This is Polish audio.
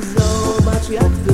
Zobacz jak